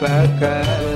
back up.